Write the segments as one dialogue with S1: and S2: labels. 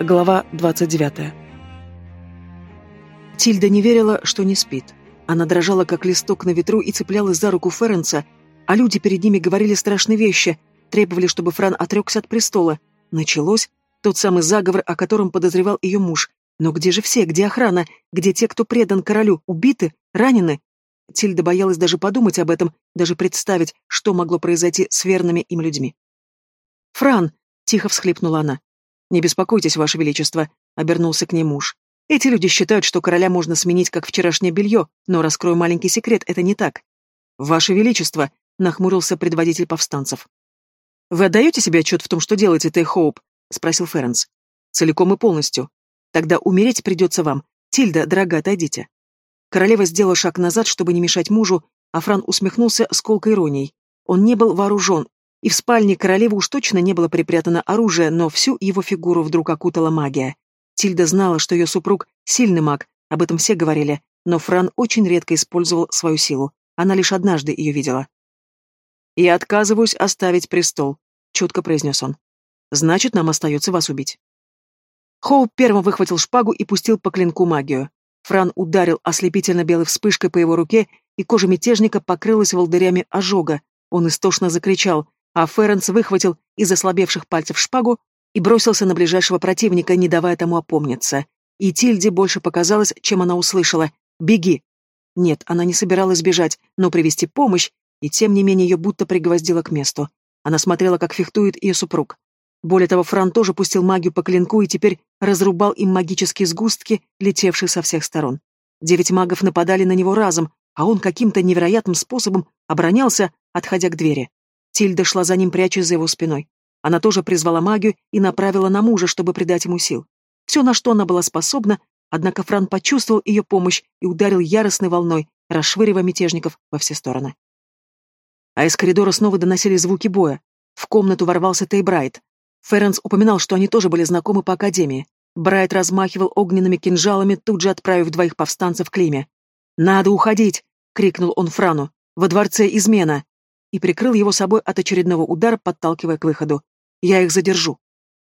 S1: Глава 29. Тильда не верила, что не спит. Она дрожала, как листок на ветру, и цеплялась за руку Ференца, а люди перед ними говорили страшные вещи, требовали, чтобы Фран отрекся от престола. Началось тот самый заговор, о котором подозревал ее муж. Но где же все? Где охрана? Где те, кто предан королю? Убиты? Ранены? Тильда боялась даже подумать об этом, даже представить, что могло произойти с верными им людьми. «Фран!» — тихо всхлипнула она. «Не беспокойтесь, Ваше Величество», — обернулся к ней муж. «Эти люди считают, что короля можно сменить, как вчерашнее белье, но, раскрою маленький секрет, это не так». «Ваше Величество», — нахмурился предводитель повстанцев. «Вы отдаете себе отчет в том, что делаете, Тей Хоуп?» — спросил Ференс. «Целиком и полностью. Тогда умереть придется вам. Тильда, дорогая, отойдите». Королева сделала шаг назад, чтобы не мешать мужу, а Фран усмехнулся с колкой иронией. Он не был вооружен и в спальне королевы уж точно не было припрятано оружие, но всю его фигуру вдруг окутала магия. Тильда знала, что ее супруг — сильный маг, об этом все говорили, но Фран очень редко использовал свою силу. Она лишь однажды ее видела. «Я отказываюсь оставить престол», — четко произнес он. «Значит, нам остается вас убить». Хоуп первым выхватил шпагу и пустил по клинку магию. Фран ударил ослепительно белой вспышкой по его руке, и кожа мятежника покрылась волдырями ожога. Он истошно закричал, а Ференс выхватил из ослабевших пальцев шпагу и бросился на ближайшего противника, не давая тому опомниться. И Тильде больше показалось, чем она услышала. «Беги!» Нет, она не собиралась бежать, но привести помощь, и тем не менее ее будто пригвоздило к месту. Она смотрела, как фехтует ее супруг. Более того, Фран тоже пустил магию по клинку и теперь разрубал им магические сгустки, летевшие со всех сторон. Девять магов нападали на него разом, а он каким-то невероятным способом оборонялся, отходя к двери. Тильда шла за ним, прячась за его спиной. Она тоже призвала магию и направила на мужа, чтобы придать ему сил. Все, на что она была способна, однако Фран почувствовал ее помощь и ударил яростной волной, расшвыривая мятежников во все стороны. А из коридора снова доносили звуки боя. В комнату ворвался Тей Брайт. Ференс упоминал, что они тоже были знакомы по академии. Брайт размахивал огненными кинжалами, тут же отправив двоих повстанцев к Лиме. «Надо уходить!» — крикнул он Франу. «Во дворце измена!» И прикрыл его собой от очередного удара, подталкивая к выходу. «Я их задержу».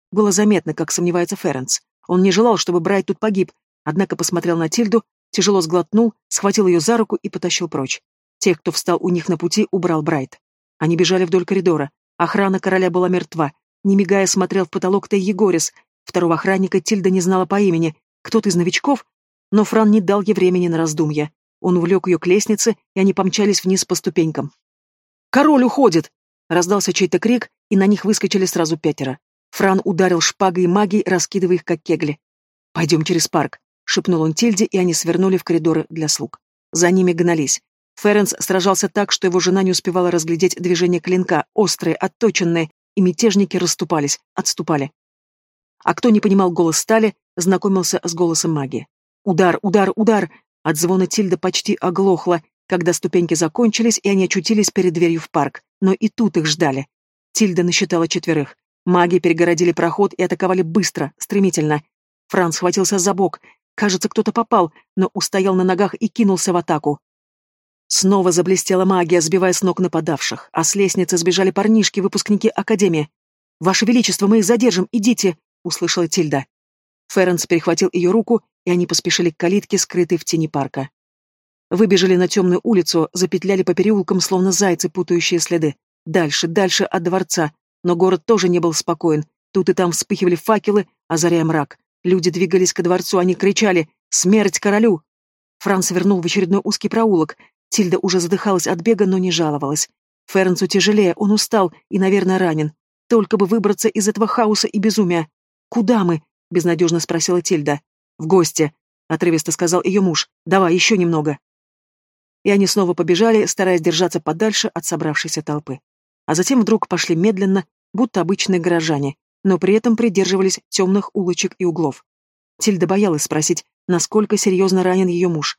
S1: Было заметно, как сомневается Ференс. Он не желал, чтобы Брайт тут погиб, однако посмотрел на Тильду, тяжело сглотнул, схватил ее за руку и потащил прочь. Тех, кто встал у них на пути, убрал Брайт. Они бежали вдоль коридора. Охрана короля была мертва. Не мигая, смотрел в потолок Тэй Егорис. Второго охранника Тильда не знала по имени. Кто-то из новичков? Но Фран не дал ей времени на раздумья. Он увлек ее к лестнице, и они помчались вниз по ступенькам. «Король уходит!» Раздался чей-то крик, и на них выскочили сразу пятеро. Фран ударил шпагой магией, раскидывая их как кегли. «Пойдем через парк», — шепнул он Тильде, и они свернули в коридоры для слуг. За ними гнались. Ференс сражался так, что его жена не успевала разглядеть движение клинка, острые, отточенные, и мятежники расступались, отступали. А кто не понимал голос стали, знакомился с голосом магии. Удар, удар, удар! От звона Тильда почти оглохла, когда ступеньки закончились, и они очутились перед дверью в парк, но и тут их ждали. Тильда насчитала четверых. Маги перегородили проход и атаковали быстро, стремительно. Франц схватился за бок. Кажется, кто-то попал, но устоял на ногах и кинулся в атаку. Снова заблестела магия, сбивая с ног нападавших, а с лестницы сбежали парнишки, выпускники Академии. «Ваше Величество, мы их задержим, идите!» — услышала Тильда. Ференс перехватил ее руку, и они поспешили к калитке, скрытой в тени парка. Выбежали на темную улицу, запетляли по переулкам, словно зайцы, путающие следы. Дальше, дальше от дворца. Но город тоже не был спокоен. Тут и там вспыхивали факелы, озаряя мрак. Люди двигались ко дворцу, они кричали «Смерть королю!». Франц вернул в очередной узкий проулок. Тильда уже задыхалась от бега, но не жаловалась. Ференцу тяжелее, он устал и, наверное, ранен. Только бы выбраться из этого хаоса и безумия. «Куда мы?» — безнадежно спросила Тильда. «В гости», — отрывисто сказал ее муж. «Давай, еще немного» и они снова побежали, стараясь держаться подальше от собравшейся толпы. А затем вдруг пошли медленно, будто обычные горожане, но при этом придерживались темных улочек и углов. Тильда боялась спросить, насколько серьезно ранен ее муж.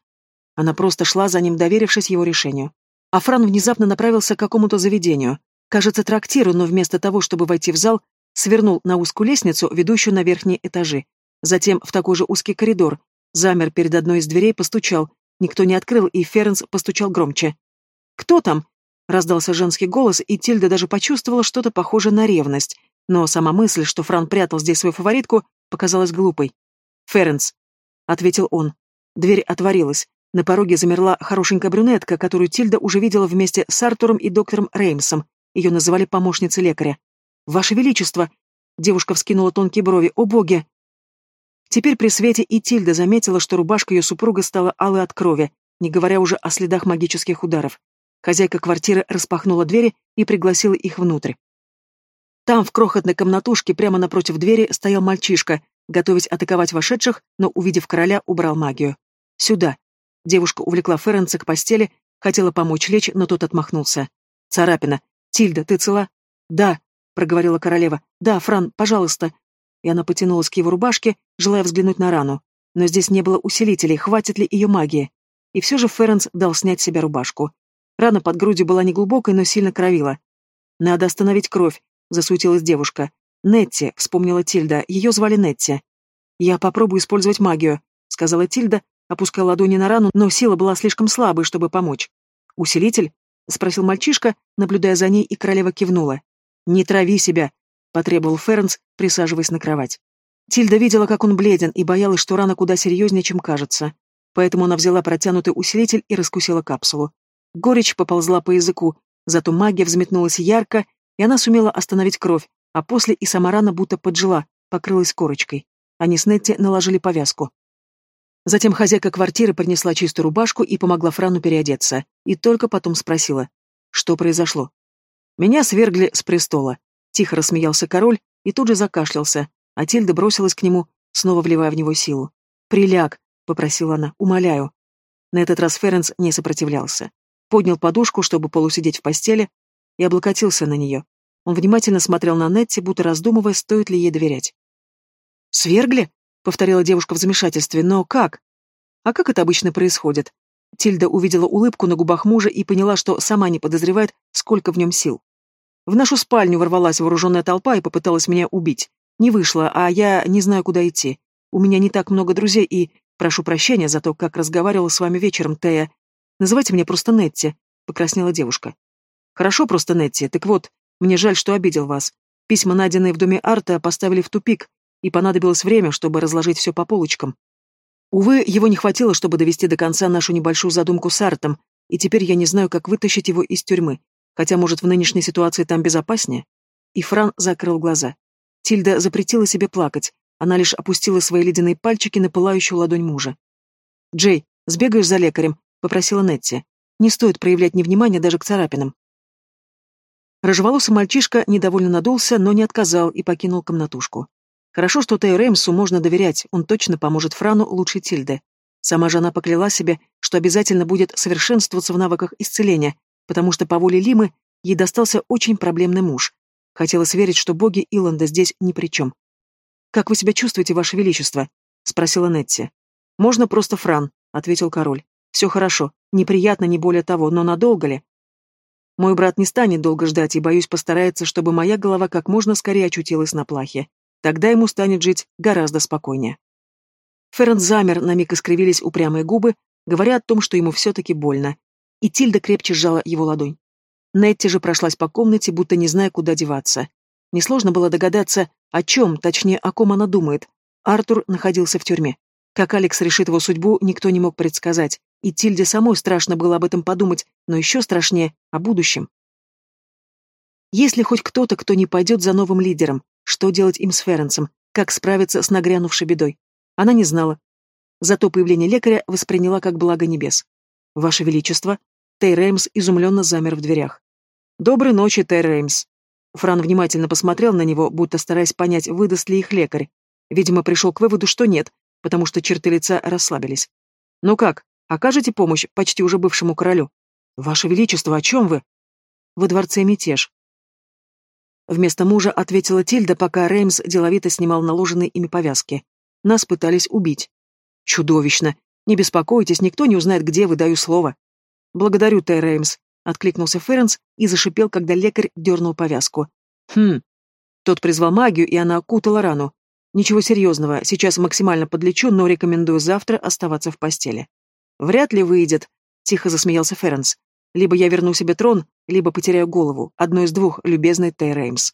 S1: Она просто шла за ним, доверившись его решению. А Фран внезапно направился к какому-то заведению, кажется, трактиру, но вместо того, чтобы войти в зал, свернул на узкую лестницу, ведущую на верхние этажи, затем в такой же узкий коридор, замер перед одной из дверей, постучал, Никто не открыл, и Ференс постучал громче. «Кто там?» — раздался женский голос, и Тильда даже почувствовала что-то похожее на ревность. Но сама мысль, что Фран прятал здесь свою фаворитку, показалась глупой. «Ференс», — ответил он. Дверь отворилась. На пороге замерла хорошенькая брюнетка, которую Тильда уже видела вместе с Артуром и доктором Реймсом. Ее называли помощницей лекаря. «Ваше Величество!» Девушка вскинула тонкие брови. «О боги!» Теперь при свете и Тильда заметила, что рубашка ее супруга стала алой от крови, не говоря уже о следах магических ударов. Хозяйка квартиры распахнула двери и пригласила их внутрь. Там, в крохотной комнатушке, прямо напротив двери, стоял мальчишка, готовясь атаковать вошедших, но, увидев короля, убрал магию. «Сюда!» Девушка увлекла Ференца к постели, хотела помочь лечь, но тот отмахнулся. «Царапина! Тильда, ты цела?» «Да», — проговорила королева. «Да, Фран, пожалуйста». И она потянулась к его рубашке, желая взглянуть на рану. Но здесь не было усилителей, хватит ли ее магии. И все же Ференс дал снять себе рубашку. Рана под грудью была неглубокой, но сильно кровила. «Надо остановить кровь», — засуетилась девушка. «Нетти», — вспомнила Тильда, ее звали Нетти. «Я попробую использовать магию», — сказала Тильда, опуская ладони на рану, но сила была слишком слабой, чтобы помочь. «Усилитель?» — спросил мальчишка, наблюдая за ней, и королева кивнула. «Не трави себя», — потребовал Фернс, присаживаясь на кровать. Тильда видела, как он бледен, и боялась, что рана куда серьезнее, чем кажется. Поэтому она взяла протянутый усилитель и раскусила капсулу. Горечь поползла по языку, зато магия взметнулась ярко, и она сумела остановить кровь, а после и сама рана будто поджила, покрылась корочкой. Они с Нетти наложили повязку. Затем хозяйка квартиры принесла чистую рубашку и помогла Франу переодеться, и только потом спросила, что произошло. «Меня свергли с престола», — тихо рассмеялся король и тут же закашлялся, а Тильда бросилась к нему, снова вливая в него силу. «Приляг», — попросила она, — «умоляю». На этот раз Ференс не сопротивлялся. Поднял подушку, чтобы полусидеть в постели, и облокотился на нее. Он внимательно смотрел на Нетти, будто раздумывая, стоит ли ей доверять. «Свергли?» — повторила девушка в замешательстве. «Но как?» «А как это обычно происходит?» Тильда увидела улыбку на губах мужа и поняла, что сама не подозревает, сколько в нем сил. В нашу спальню ворвалась вооруженная толпа и попыталась меня убить. Не вышло, а я не знаю, куда идти. У меня не так много друзей и... Прошу прощения за то, как разговаривала с вами вечером, Тея. Называйте меня просто Нетти, — покраснела девушка. Хорошо просто Нетти. Так вот, мне жаль, что обидел вас. Письма, найденные в доме Арта, поставили в тупик, и понадобилось время, чтобы разложить все по полочкам. Увы, его не хватило, чтобы довести до конца нашу небольшую задумку с Артом, и теперь я не знаю, как вытащить его из тюрьмы, хотя, может, в нынешней ситуации там безопаснее. И Фран закрыл глаза. Тильда запретила себе плакать, она лишь опустила свои ледяные пальчики на пылающую ладонь мужа. «Джей, сбегаешь за лекарем», — попросила Нетти. «Не стоит проявлять невнимание даже к царапинам». Рыжеволосый мальчишка недовольно надулся, но не отказал и покинул комнатушку. Хорошо, что Тео Реймсу можно доверять, он точно поможет Франу лучше Тильды. Сама же она покляла себе, что обязательно будет совершенствоваться в навыках исцеления, потому что по воле Лимы ей достался очень проблемный муж. Хотелось верить, что боги Иланда здесь ни при чем. «Как вы себя чувствуете, Ваше Величество?» — спросила Нетти. «Можно просто Фран», — ответил король. «Все хорошо, неприятно, не более того, но надолго ли?» «Мой брат не станет долго ждать и, боюсь, постарается, чтобы моя голова как можно скорее очутилась на плахе. Тогда ему станет жить гораздо спокойнее. Феррен замер, на миг искривились упрямые губы, говоря о том, что ему все-таки больно. И Тильда крепче сжала его ладонь. Нетти же прошлась по комнате, будто не зная, куда деваться. Несложно было догадаться, о чем, точнее, о ком она думает. Артур находился в тюрьме. Как Алекс решит его судьбу, никто не мог предсказать. И Тильде самой страшно было об этом подумать, но еще страшнее — о будущем. Если хоть кто-то, кто не пойдет за новым лидером, что делать им с Ференсом? Как справиться с нагрянувшей бедой? Она не знала. Зато появление лекаря восприняла как благо небес. «Ваше Величество!» Тей Реймс изумленно замер в дверях. «Доброй ночи, Тей Реймс!» Фран внимательно посмотрел на него, будто стараясь понять, выдаст ли их лекарь. Видимо, пришел к выводу, что нет, потому что черты лица расслабились. «Ну как, окажете помощь почти уже бывшему королю?» «Ваше Величество, о чем вы?» «Во дворце мятеж. Вместо мужа ответила Тильда, пока Реймс деловито снимал наложенные ими повязки. Нас пытались убить. Чудовищно. Не беспокойтесь, никто не узнает, где вы, даю слово. Благодарю, Тэй Реймс, откликнулся Ференс и зашипел, когда лекарь дернул повязку. Хм. Тот призвал магию, и она окутала рану. Ничего серьезного, сейчас максимально подлечу, но рекомендую завтра оставаться в постели. Вряд ли выйдет, тихо засмеялся Ференс. Либо я верну себе трон, либо потеряю голову. Одно из двух, любезный Тей Реймс.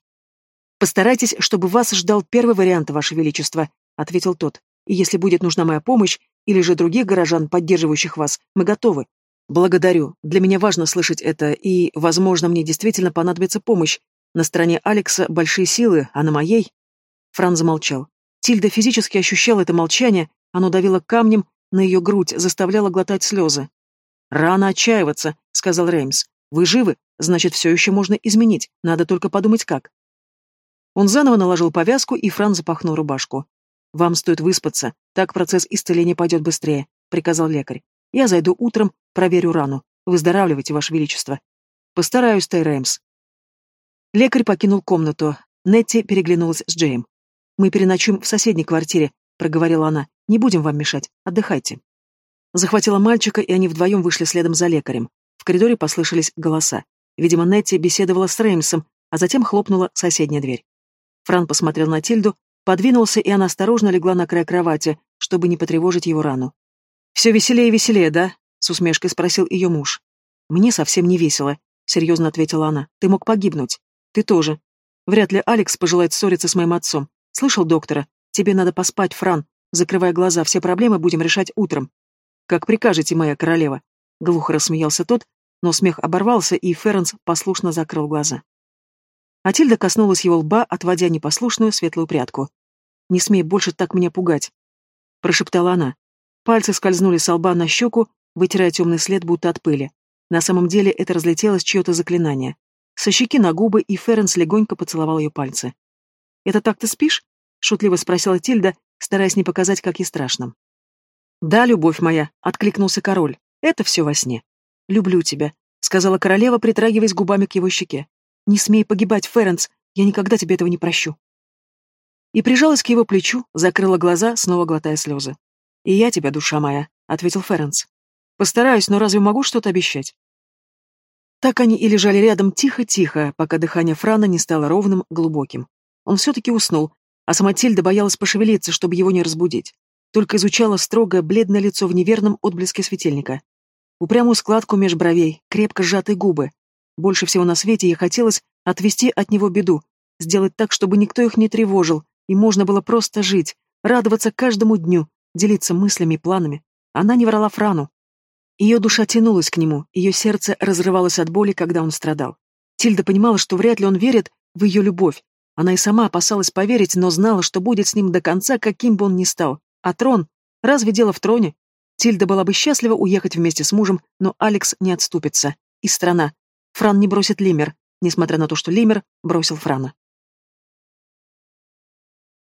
S1: Постарайтесь, чтобы вас ждал первый вариант, Ваше Величество. ответил тот. «И если будет нужна моя помощь, или же других горожан, поддерживающих вас, мы готовы. Благодарю. Для меня важно слышать это, и, возможно, мне действительно понадобится помощь. На стороне Алекса большие силы, а на моей...» Фран замолчал. Тильда физически ощущала это молчание, оно давило камнем на ее грудь, заставляло глотать слезы. «Рано отчаиваться», — сказал Реймс. «Вы живы? Значит, все еще можно изменить. Надо только подумать, как». Он заново наложил повязку, и Фран запахнул рубашку. «Вам стоит выспаться, так процесс исцеления пойдет быстрее», — приказал лекарь. «Я зайду утром, проверю рану. Выздоравливайте, Ваше Величество». «Постараюсь, Тэй Реймс». Лекарь покинул комнату. Нетти переглянулась с Джейм. «Мы переночуем в соседней квартире», — проговорила она. «Не будем вам мешать. Отдыхайте». Захватила мальчика, и они вдвоем вышли следом за лекарем. В коридоре послышались голоса. Видимо, Нетти беседовала с Реймсом, а затем хлопнула соседняя дверь. Фран посмотрел на Тильду, подвинулся, и она осторожно легла на край кровати, чтобы не потревожить его рану. «Все веселее и веселее, да?» — с усмешкой спросил ее муж. «Мне совсем не весело», — серьезно ответила она. «Ты мог погибнуть. Ты тоже. Вряд ли Алекс пожелает ссориться с моим отцом. Слышал доктора? Тебе надо поспать, Фран. Закрывая глаза, все проблемы будем решать утром. «Как прикажете, моя королева», — глухо рассмеялся тот, но смех оборвался, и Ференс послушно закрыл глаза. Атильда коснулась его лба, отводя непослушную светлую прядку. «Не смей больше так меня пугать», — прошептала она. Пальцы скользнули с лба на щеку, вытирая темный след, будто от пыли. На самом деле это разлетелось чье-то заклинание. Со щеки на губы, и Ференс легонько поцеловал ее пальцы. «Это так ты спишь?» — шутливо спросила Тильда, стараясь не показать, как ей страшно. «Да, любовь моя», — откликнулся король. «Это все во сне». «Люблю тебя», — сказала королева, притрагиваясь губами к его щеке. «Не смей погибать, Ференс, я никогда тебе этого не прощу». И прижалась к его плечу, закрыла глаза, снова глотая слезы. «И я тебя, душа моя», — ответил Ференс. «Постараюсь, но разве могу что-то обещать?» Так они и лежали рядом тихо-тихо, пока дыхание Франа не стало ровным, глубоким. Он все-таки уснул, а сама Тильда боялась пошевелиться, чтобы его не разбудить только изучала строгое бледное лицо в неверном отблеске светильника. Упрямую складку меж бровей, крепко сжатые губы. Больше всего на свете ей хотелось отвести от него беду, сделать так, чтобы никто их не тревожил, и можно было просто жить, радоваться каждому дню, делиться мыслями и планами. Она не врала Франу. Ее душа тянулась к нему, ее сердце разрывалось от боли, когда он страдал. Тильда понимала, что вряд ли он верит в ее любовь. Она и сама опасалась поверить, но знала, что будет с ним до конца, каким бы он ни стал. А трон? Разве дело в троне? Тильда была бы счастлива уехать вместе с мужем, но Алекс не отступится. И страна. Фран не бросит Лимер, несмотря на то, что Лимер бросил Франа.